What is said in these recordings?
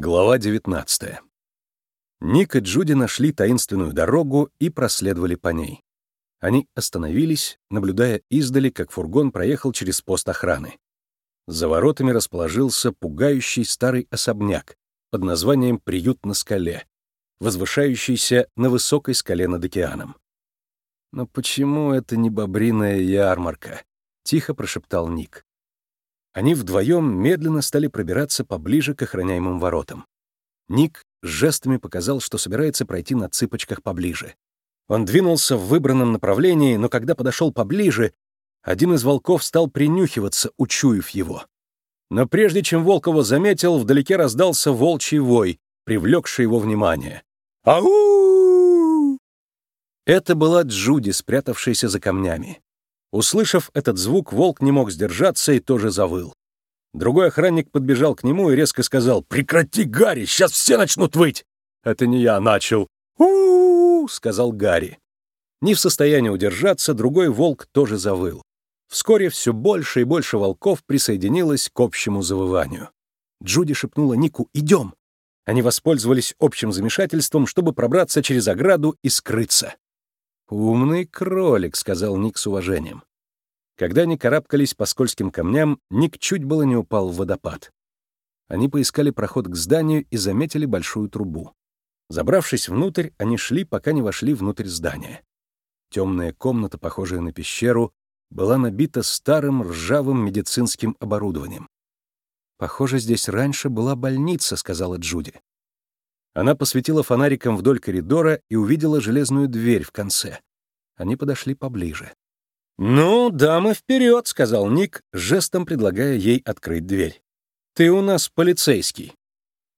Глава 19. Ник и Джуди нашли таинственную дорогу и проследовали по ней. Они остановились, наблюдая издали, как фургон проехал через пост охраны. За воротами расположился пугающий старый особняк под названием «Приют на скале», возвышающийся на высокой скале над океаном. «Но почему это не бобриная ярмарка?» — тихо прошептал Ник. Они вдвоем медленно стали пробираться поближе к охраняемым воротам. Ник жестами показал, что собирается пройти на цыпочках поближе. Он двинулся в выбранном направлении, но когда подошел поближе, один из волков стал принюхиваться, учуяв его. Но прежде чем волк его заметил, вдалеке раздался волчий вой, привлекший его внимание. «Ау!» Это была Джуди, спрятавшаяся за камнями. Услышав этот звук, волк не мог сдержаться и тоже завыл. Другой охранник подбежал к нему и резко сказал «Прекрати, Гарри, сейчас все начнут выть!» «Это не я начал!» у, -у, -у сказал Гарри. Не в состоянии удержаться, другой волк тоже завыл. Вскоре все больше и больше волков присоединилось к общему завыванию. Джуди шепнула Нику «Идем!». Они воспользовались общим замешательством, чтобы пробраться через ограду и скрыться. «Умный кролик», — сказал Ник с уважением. Когда они карабкались по скользким камням, Ник чуть было не упал в водопад. Они поискали проход к зданию и заметили большую трубу. Забравшись внутрь, они шли, пока не вошли внутрь здания. Темная комната, похожая на пещеру, была набита старым ржавым медицинским оборудованием. «Похоже, здесь раньше была больница», — сказала Джуди. Она посветила фонариком вдоль коридора и увидела железную дверь в конце. Они подошли поближе. «Ну, дамы, вперед!» — сказал Ник, жестом предлагая ей открыть дверь. «Ты у нас полицейский».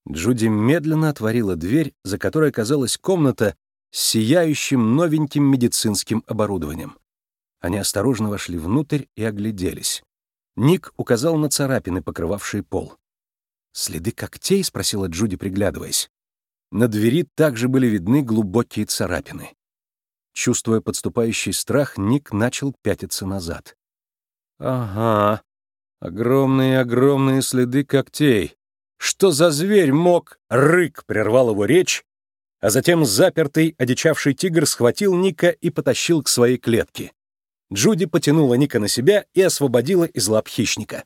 Джуди медленно отворила дверь, за которой оказалась комната с сияющим новеньким медицинским оборудованием. Они осторожно вошли внутрь и огляделись. Ник указал на царапины, покрывавшие пол. «Следы когтей?» — спросила Джуди, приглядываясь. На двери также были видны глубокие царапины. Чувствуя подступающий страх, Ник начал пятиться назад. «Ага, огромные-огромные следы когтей. Что за зверь мог?» Рык прервал его речь, а затем запертый, одичавший тигр схватил Ника и потащил к своей клетке. Джуди потянула Ника на себя и освободила из лап хищника.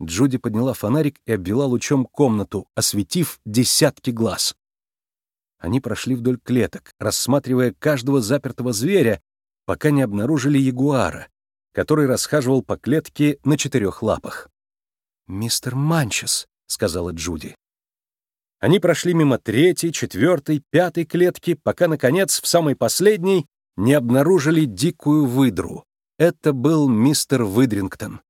Джуди подняла фонарик и обвела лучом комнату, осветив десятки глаз. Они прошли вдоль клеток, рассматривая каждого запертого зверя, пока не обнаружили ягуара, который расхаживал по клетке на четырех лапах. «Мистер Манчес», — сказала Джуди. Они прошли мимо третьей, четвертой, пятой клетки, пока, наконец, в самой последней не обнаружили дикую выдру. Это был мистер Выдрингтон.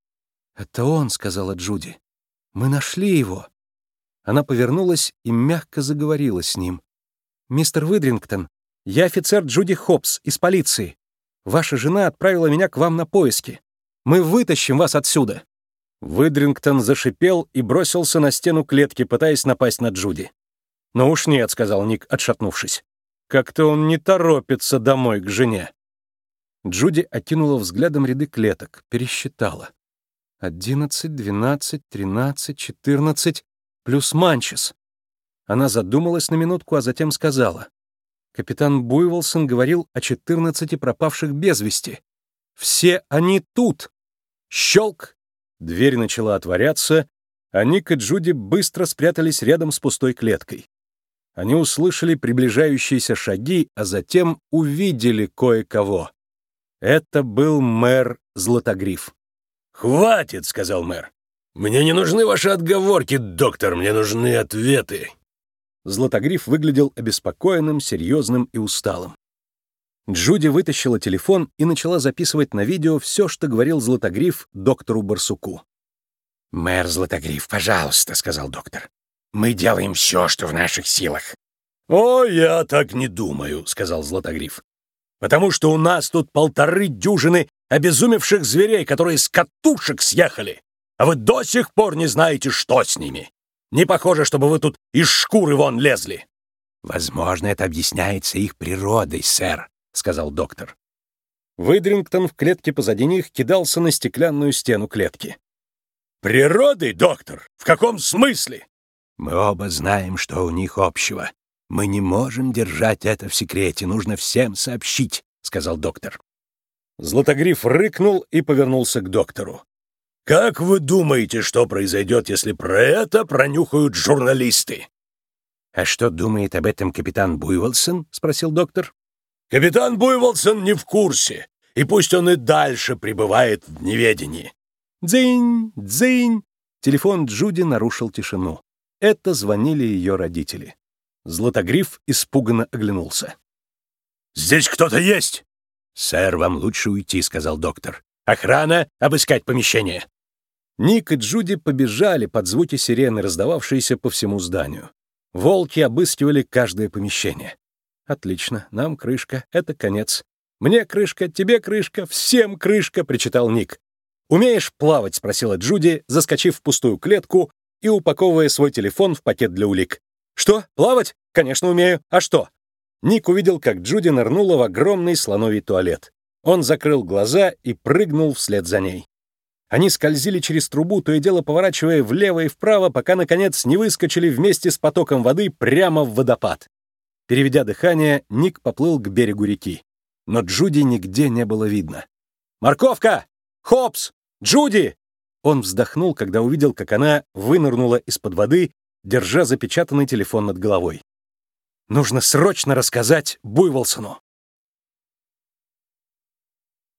«Это он», — сказала Джуди. «Мы нашли его». Она повернулась и мягко заговорила с ним. «Мистер Выдрингтон, я офицер Джуди Хопс из полиции. Ваша жена отправила меня к вам на поиски. Мы вытащим вас отсюда». Выдрингтон зашипел и бросился на стену клетки, пытаясь напасть на Джуди. «Ну уж нет», — сказал Ник, отшатнувшись. «Как-то он не торопится домой к жене». Джуди окинула взглядом ряды клеток, пересчитала. «Одиннадцать, двенадцать, тринадцать, четырнадцать, плюс Манчес. Она задумалась на минутку, а затем сказала. Капитан Буйволсон говорил о 14 пропавших без вести. Все они тут! Щелк! Дверь начала отворяться, а Ник и Джуди быстро спрятались рядом с пустой клеткой. Они услышали приближающиеся шаги, а затем увидели кое-кого. Это был мэр Златогриф. «Хватит», — сказал мэр. «Мне не нужны ваши отговорки, доктор, мне нужны ответы». Златогриф выглядел обеспокоенным, серьезным и усталым. Джуди вытащила телефон и начала записывать на видео все, что говорил Златогриф доктору Барсуку. «Мэр Златогриф, пожалуйста», — сказал доктор. «Мы делаем все, что в наших силах». «О, я так не думаю», — сказал Златогриф. «Потому что у нас тут полторы дюжины обезумевших зверей, которые с катушек съехали, а вы до сих пор не знаете, что с ними. Не похоже, чтобы вы тут из шкуры вон лезли». «Возможно, это объясняется их природой, сэр», — сказал доктор. Выдрингтон в клетке позади них кидался на стеклянную стену клетки. «Природой, доктор? В каком смысле?» Мы оба знаем, что у них общего. Мы не можем держать это в секрете, нужно всем сообщить, сказал доктор. Златогриф рыкнул и повернулся к доктору. «Как вы думаете, что произойдет, если про это пронюхают журналисты?» «А что думает об этом капитан Буйволсон?» — спросил доктор. «Капитан Буйволсон не в курсе, и пусть он и дальше пребывает в неведении». «Дзынь! Дзынь!» Телефон Джуди нарушил тишину. Это звонили ее родители. Златогриф испуганно оглянулся. «Здесь кто-то есть!» «Сэр, вам лучше уйти», — сказал доктор. «Охрана, обыскать помещение». Ник и Джуди побежали под звуки сирены, раздававшиеся по всему зданию. Волки обыскивали каждое помещение. «Отлично, нам крышка, это конец. Мне крышка, тебе крышка, всем крышка», — причитал Ник. «Умеешь плавать?» — спросила Джуди, заскочив в пустую клетку и упаковывая свой телефон в пакет для улик. «Что, плавать? Конечно, умею. А что?» Ник увидел, как Джуди нырнула в огромный слоновий туалет. Он закрыл глаза и прыгнул вслед за ней. Они скользили через трубу, то и дело поворачивая влево и вправо, пока, наконец, не выскочили вместе с потоком воды прямо в водопад. Переведя дыхание, Ник поплыл к берегу реки. Но Джуди нигде не было видно. «Морковка! Хопс! Джуди!» Он вздохнул, когда увидел, как она вынырнула из-под воды, держа запечатанный телефон над головой. Нужно срочно рассказать Буйволсону.